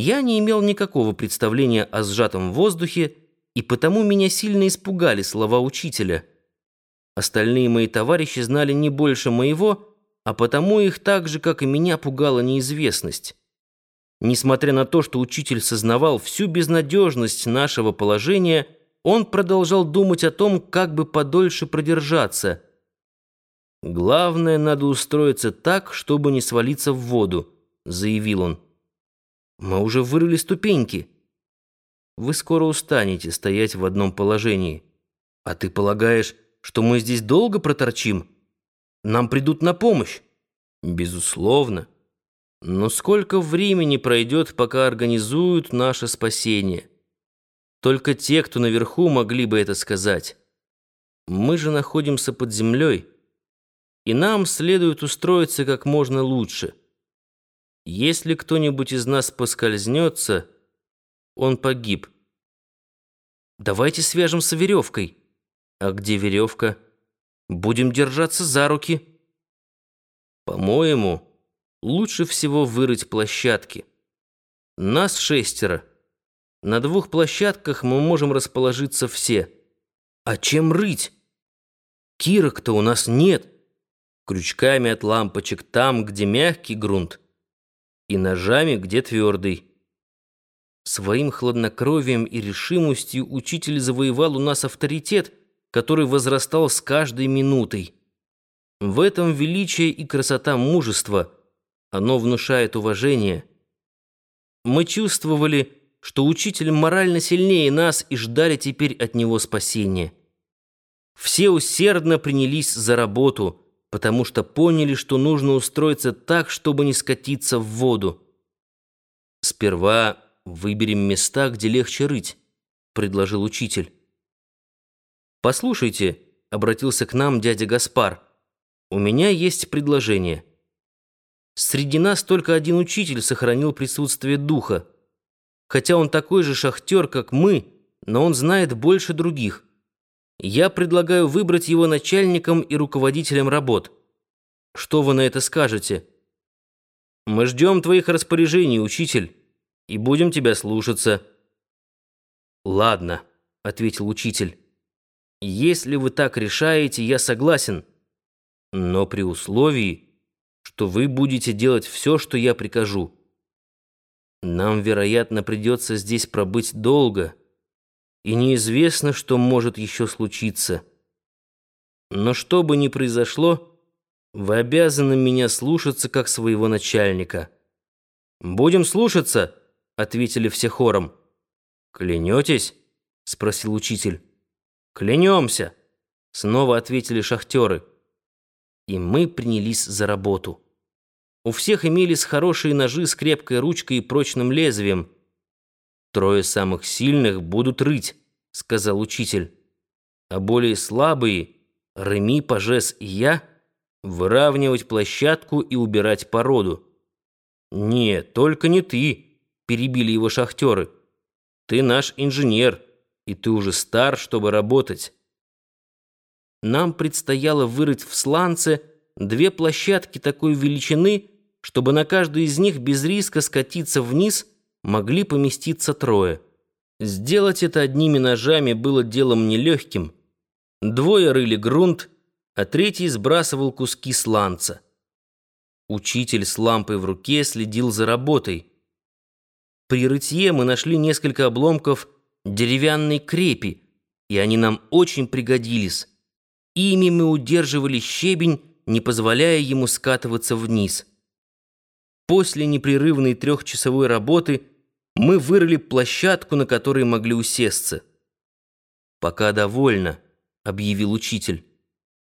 Я не имел никакого представления о сжатом воздухе, и потому меня сильно испугали слова учителя. Остальные мои товарищи знали не больше моего, а потому их так же, как и меня, пугала неизвестность. Несмотря на то, что учитель сознавал всю безнадежность нашего положения, он продолжал думать о том, как бы подольше продержаться. «Главное, надо устроиться так, чтобы не свалиться в воду», — заявил он. Мы уже вырыли ступеньки. Вы скоро устанете стоять в одном положении. А ты полагаешь, что мы здесь долго проторчим? Нам придут на помощь? Безусловно. Но сколько времени пройдет, пока организуют наше спасение? Только те, кто наверху, могли бы это сказать. Мы же находимся под землей, и нам следует устроиться как можно лучше. Если кто-нибудь из нас поскользнется, он погиб. Давайте свяжемся веревкой. А где веревка? Будем держаться за руки. По-моему, лучше всего вырыть площадки. Нас шестеро. На двух площадках мы можем расположиться все. А чем рыть? Кирок-то у нас нет. Крючками от лампочек там, где мягкий грунт и ножами, где твердый. Своим хладнокровием и решимостью учитель завоевал у нас авторитет, который возрастал с каждой минутой. В этом величие и красота мужества. Оно внушает уважение. Мы чувствовали, что учитель морально сильнее нас и ждали теперь от него спасения. Все усердно принялись за работу — потому что поняли, что нужно устроиться так, чтобы не скатиться в воду. «Сперва выберем места, где легче рыть», — предложил учитель. «Послушайте», — обратился к нам дядя Гаспар, — «у меня есть предложение. Среди нас только один учитель сохранил присутствие духа. Хотя он такой же шахтер, как мы, но он знает больше других. Я предлагаю выбрать его начальником и руководителем работ. Что вы на это скажете? Мы ждем твоих распоряжений, учитель, и будем тебя слушаться. Ладно, ответил учитель. Если вы так решаете, я согласен, но при условии, что вы будете делать все, что я прикажу. Нам, вероятно, придется здесь пробыть долго и неизвестно, что может еще случиться. Но что бы ни произошло, вы обязаны меня слушаться как своего начальника. Будем слушаться, ответили все хором. Клянетесь? спросил учитель. Клянемся, снова ответили шахтеры. И мы принялись за работу. У всех имелись хорошие ножи с крепкой ручкой и прочным лезвием. Трое самых сильных будут рыть, сказал учитель. А более слабые, Реми, Пажес и я, выравнивать площадку и убирать породу. Нет, только не ты, перебили его шахтеры. Ты наш инженер, и ты уже стар, чтобы работать. Нам предстояло вырыть в сланце две площадки такой величины, чтобы на каждой из них без риска скатиться вниз – могли поместиться трое. Сделать это одними ножами было делом нелегким. Двое рыли грунт, а третий сбрасывал куски сланца. Учитель с лампой в руке следил за работой. При рытье мы нашли несколько обломков деревянной крепи, и они нам очень пригодились. Ими мы удерживали щебень, не позволяя ему скатываться вниз. После непрерывной трехчасовой работы мы вырыли площадку, на которой могли усесться. «Пока довольно», — объявил учитель.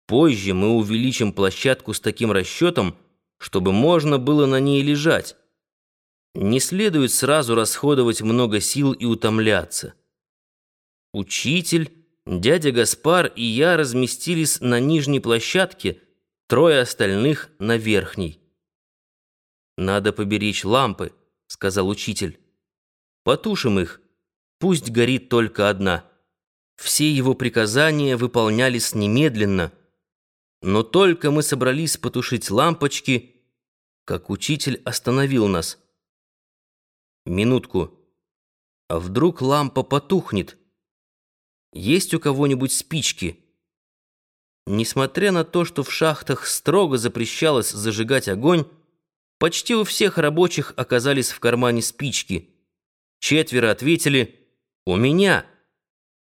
«Позже мы увеличим площадку с таким расчетом, чтобы можно было на ней лежать. Не следует сразу расходовать много сил и утомляться». Учитель, дядя Гаспар и я разместились на нижней площадке, трое остальных — на верхней. «Надо поберечь лампы», — сказал учитель. «Потушим их. Пусть горит только одна». Все его приказания выполнялись немедленно. Но только мы собрались потушить лампочки, как учитель остановил нас. Минутку. А вдруг лампа потухнет? Есть у кого-нибудь спички? Несмотря на то, что в шахтах строго запрещалось зажигать огонь, почти у всех рабочих оказались в кармане спички. Четверо ответили «У меня».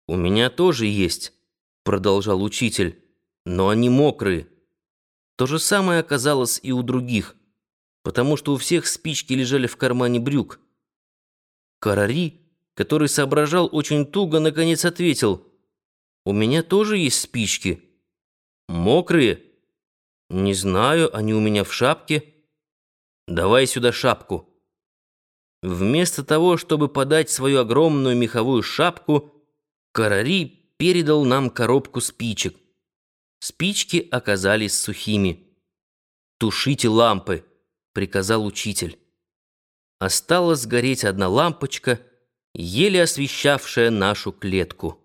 «У меня тоже есть», — продолжал учитель, «но они мокрые». То же самое оказалось и у других, потому что у всех спички лежали в кармане брюк. Карари, который соображал очень туго, наконец ответил. «У меня тоже есть спички». «Мокрые?» «Не знаю, они у меня в шапке». «Давай сюда шапку». Вместо того, чтобы подать свою огромную меховую шапку, Карари передал нам коробку спичек. Спички оказались сухими. «Тушите лампы», — приказал учитель. Осталась гореть одна лампочка, еле освещавшая нашу клетку.